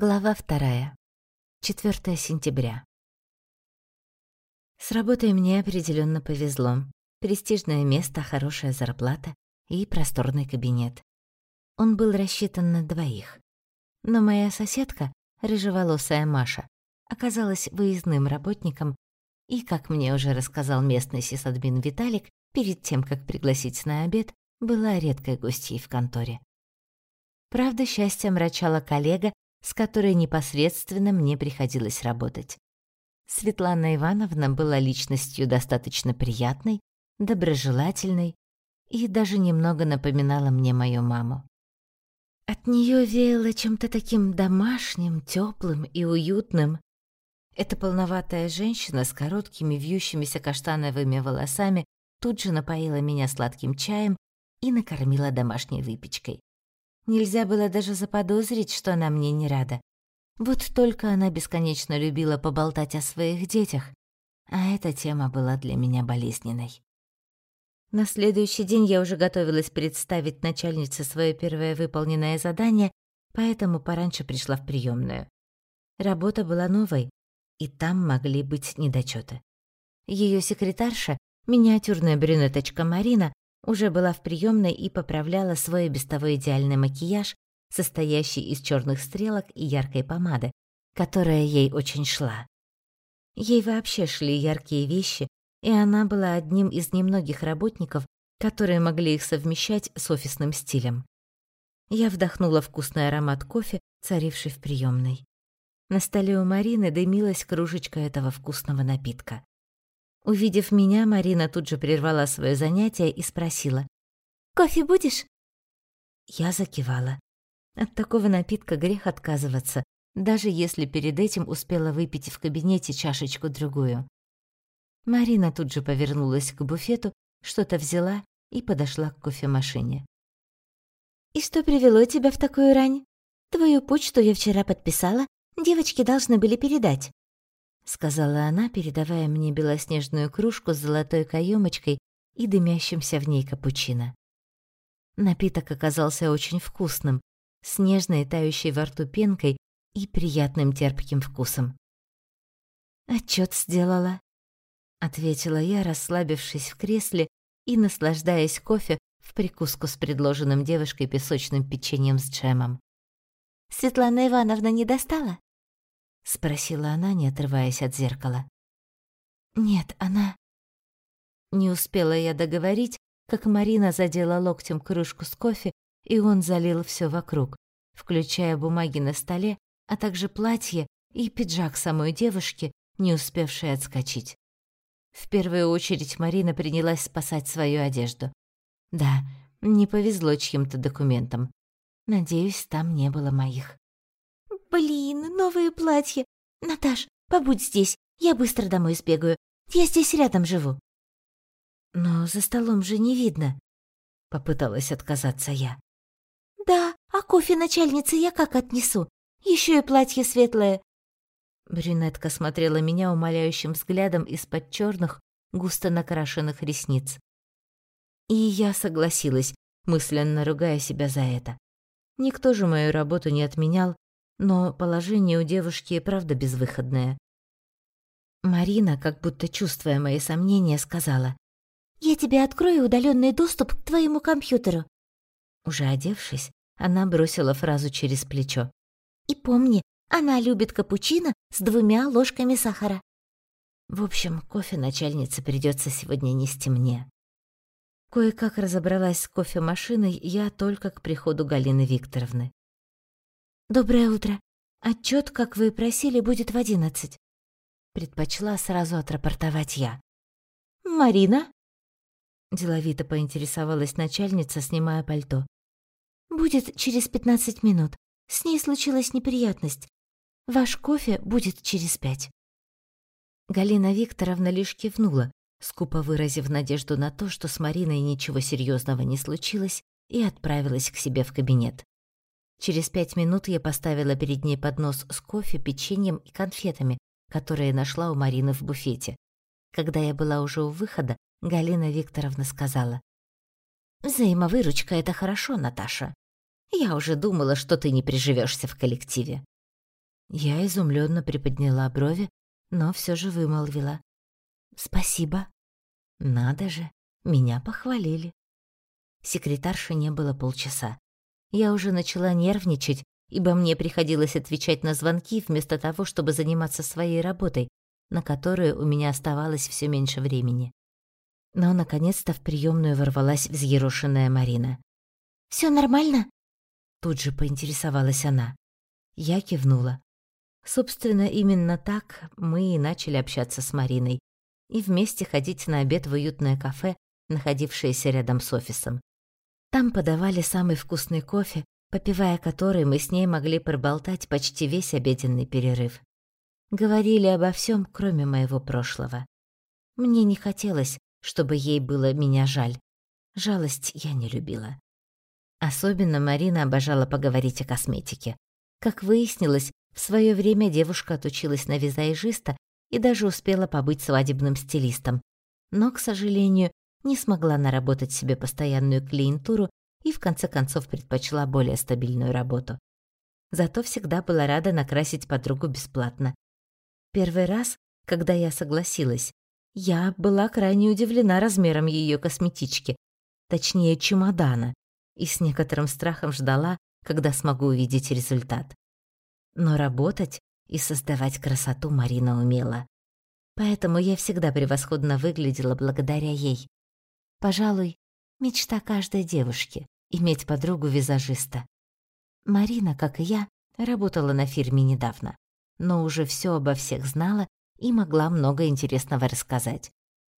Глава вторая. 4 сентября. С работой мне определенно повезло. Престижное место, хорошая зарплата и просторный кабинет. Он был рассчитан на двоих. Но моя соседка, рыжеволосая Маша, оказалась выездным работником и, как мне уже рассказал местный сисадмин Виталик, перед тем, как пригласить на обед, была редкой гостьей в конторе. Правда, счастье мрачала коллега, с которой непосредственно мне приходилось работать. Светлана Ивановна была личностью достаточно приятной, доброжелательной и даже немного напоминала мне мою маму. От нее веяло чем-то таким домашним, теплым и уютным. Эта полноватая женщина с короткими вьющимися каштановыми волосами тут же напоила меня сладким чаем и накормила домашней выпечкой. Нельзя было даже заподозрить, что она мне не рада. Вот только она бесконечно любила поболтать о своих детях, а эта тема была для меня болезненной. На следующий день я уже готовилась представить начальнице свое первое выполненное задание, поэтому пораньше пришла в приемную. Работа была новой, и там могли быть недочеты. Ее секретарша, миниатюрная брюнеточка Марина, уже была в приемной и поправляла свой без того идеальный макияж, состоящий из черных стрелок и яркой помады, которая ей очень шла. Ей вообще шли яркие вещи, и она была одним из немногих работников, которые могли их совмещать с офисным стилем. Я вдохнула вкусный аромат кофе, царивший в приемной. На столе у Марины дымилась кружечка этого вкусного напитка. Увидев меня, Марина тут же прервала свое занятие и спросила. «Кофе будешь?» Я закивала. От такого напитка грех отказываться, даже если перед этим успела выпить в кабинете чашечку-другую. Марина тут же повернулась к буфету, что-то взяла и подошла к кофемашине. «И что привело тебя в такую рань? Твою почту я вчера подписала, девочки должны были передать сказала она, передавая мне белоснежную кружку с золотой каемочкой и дымящимся в ней капучино. Напиток оказался очень вкусным, с нежной тающей во рту пенкой и приятным терпким вкусом. «Отчёт сделала», — ответила я, расслабившись в кресле и наслаждаясь кофе в прикуску с предложенным девушкой песочным печеньем с джемом. «Светлана Ивановна не достала?» — спросила она, не отрываясь от зеркала. «Нет, она...» Не успела я договорить, как Марина задела локтем кружку с кофе, и он залил все вокруг, включая бумаги на столе, а также платье и пиджак самой девушки, не успевшей отскочить. В первую очередь Марина принялась спасать свою одежду. Да, не повезло чьим-то документам. Надеюсь, там не было моих. «Блин, новые платья! Наташ, побудь здесь, я быстро домой сбегаю. Я здесь рядом живу». «Но за столом же не видно», — попыталась отказаться я. «Да, а кофе начальнице я как отнесу? Еще и платье светлое». Брюнетка смотрела меня умоляющим взглядом из-под черных, густо накрашенных ресниц. И я согласилась, мысленно ругая себя за это. Никто же мою работу не отменял, но положение у девушки и правда безвыходное. Марина, как будто чувствуя мои сомнения, сказала, «Я тебе открою удаленный доступ к твоему компьютеру». Уже одевшись, она бросила фразу через плечо. «И помни, она любит капучино с двумя ложками сахара». В общем, кофе начальнице придется сегодня нести мне. Кое-как разобралась с кофемашиной я только к приходу Галины Викторовны. «Доброе утро. Отчет, как вы просили, будет в одиннадцать». Предпочла сразу отрапортовать я. «Марина?» Деловито поинтересовалась начальница, снимая пальто. «Будет через пятнадцать минут. С ней случилась неприятность. Ваш кофе будет через пять». Галина Викторовна лишь кивнула, скупо выразив надежду на то, что с Мариной ничего серьезного не случилось, и отправилась к себе в кабинет. Через пять минут я поставила перед ней поднос с кофе, печеньем и конфетами, которые нашла у Марины в буфете. Когда я была уже у выхода, Галина Викторовна сказала. «Взаимовыручка — это хорошо, Наташа. Я уже думала, что ты не приживешься в коллективе». Я изумленно приподняла брови, но все же вымолвила. «Спасибо». «Надо же, меня похвалили». Секретарши не было полчаса. Я уже начала нервничать, ибо мне приходилось отвечать на звонки вместо того, чтобы заниматься своей работой, на которую у меня оставалось все меньше времени. Но, наконец-то, в приемную ворвалась взъерошенная Марина. Все нормально?» Тут же поинтересовалась она. Я кивнула. Собственно, именно так мы и начали общаться с Мариной и вместе ходить на обед в уютное кафе, находившееся рядом с офисом. Там подавали самый вкусный кофе, попивая который мы с ней могли проболтать почти весь обеденный перерыв. Говорили обо всем, кроме моего прошлого. Мне не хотелось, чтобы ей было меня жаль. Жалость я не любила. Особенно Марина обожала поговорить о косметике. Как выяснилось, в свое время девушка отучилась на визажиста и даже успела побыть свадебным стилистом. Но, к сожалению, не смогла наработать себе постоянную клиентуру и в конце концов предпочла более стабильную работу. Зато всегда была рада накрасить подругу бесплатно. Первый раз, когда я согласилась, я была крайне удивлена размером ее косметички, точнее чемодана, и с некоторым страхом ждала, когда смогу увидеть результат. Но работать и создавать красоту Марина умела. Поэтому я всегда превосходно выглядела благодаря ей. Пожалуй, мечта каждой девушки — иметь подругу-визажиста. Марина, как и я, работала на фирме недавно, но уже все обо всех знала и могла много интересного рассказать.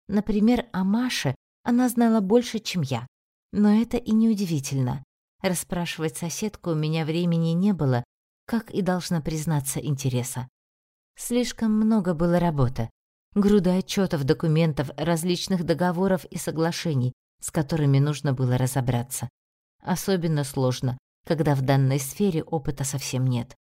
Например, о Маше она знала больше, чем я. Но это и не удивительно. Расспрашивать соседку у меня времени не было, как и должна признаться интереса. Слишком много было работы. Груда отчетов, документов, различных договоров и соглашений, с которыми нужно было разобраться. Особенно сложно, когда в данной сфере опыта совсем нет.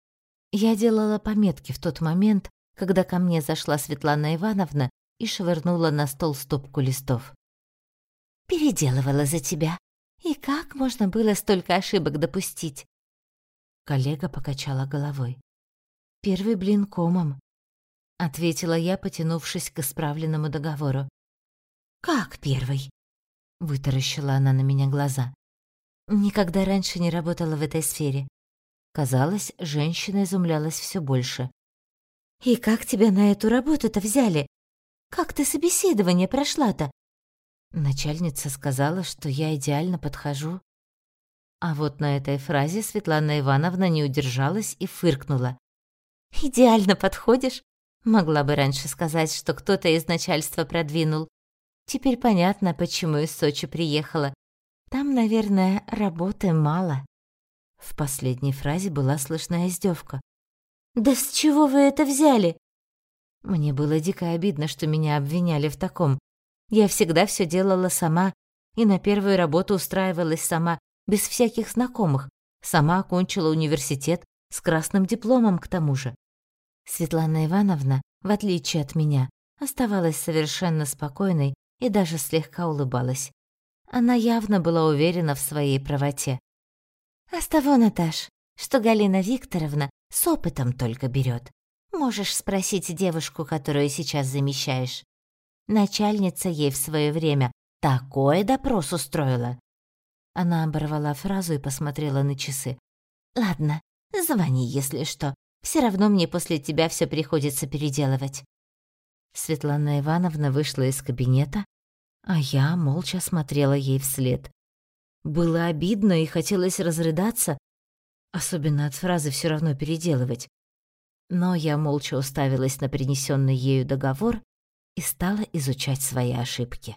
Я делала пометки в тот момент, когда ко мне зашла Светлана Ивановна и швырнула на стол стопку листов переделывала за тебя. И как можно было столько ошибок допустить?» Коллега покачала головой. «Первый блин комом», — ответила я, потянувшись к исправленному договору. «Как первый?» — вытаращила она на меня глаза. «Никогда раньше не работала в этой сфере». Казалось, женщина изумлялась все больше. «И как тебя на эту работу-то взяли? Как ты собеседование прошла-то? Начальница сказала, что я идеально подхожу. А вот на этой фразе Светлана Ивановна не удержалась и фыркнула. «Идеально подходишь?» Могла бы раньше сказать, что кто-то из начальства продвинул. Теперь понятно, почему из Сочи приехала. Там, наверное, работы мало. В последней фразе была слышна издевка. «Да с чего вы это взяли?» Мне было дико обидно, что меня обвиняли в таком. Я всегда все делала сама и на первую работу устраивалась сама, без всяких знакомых. Сама окончила университет с красным дипломом к тому же. Светлана Ивановна, в отличие от меня, оставалась совершенно спокойной и даже слегка улыбалась. Она явно была уверена в своей правоте. «А с того, Наташ, что Галина Викторовна с опытом только берет. Можешь спросить девушку, которую сейчас замещаешь. Начальница ей в свое время такой допрос устроила. Она оборвала фразу и посмотрела на часы. Ладно, звони, если что. Все равно мне после тебя все приходится переделывать. Светлана Ивановна вышла из кабинета, а я молча смотрела ей вслед. Было обидно и хотелось разрыдаться, особенно от фразы все равно переделывать. Но я молча уставилась на принесенный ею договор и стала изучать свои ошибки.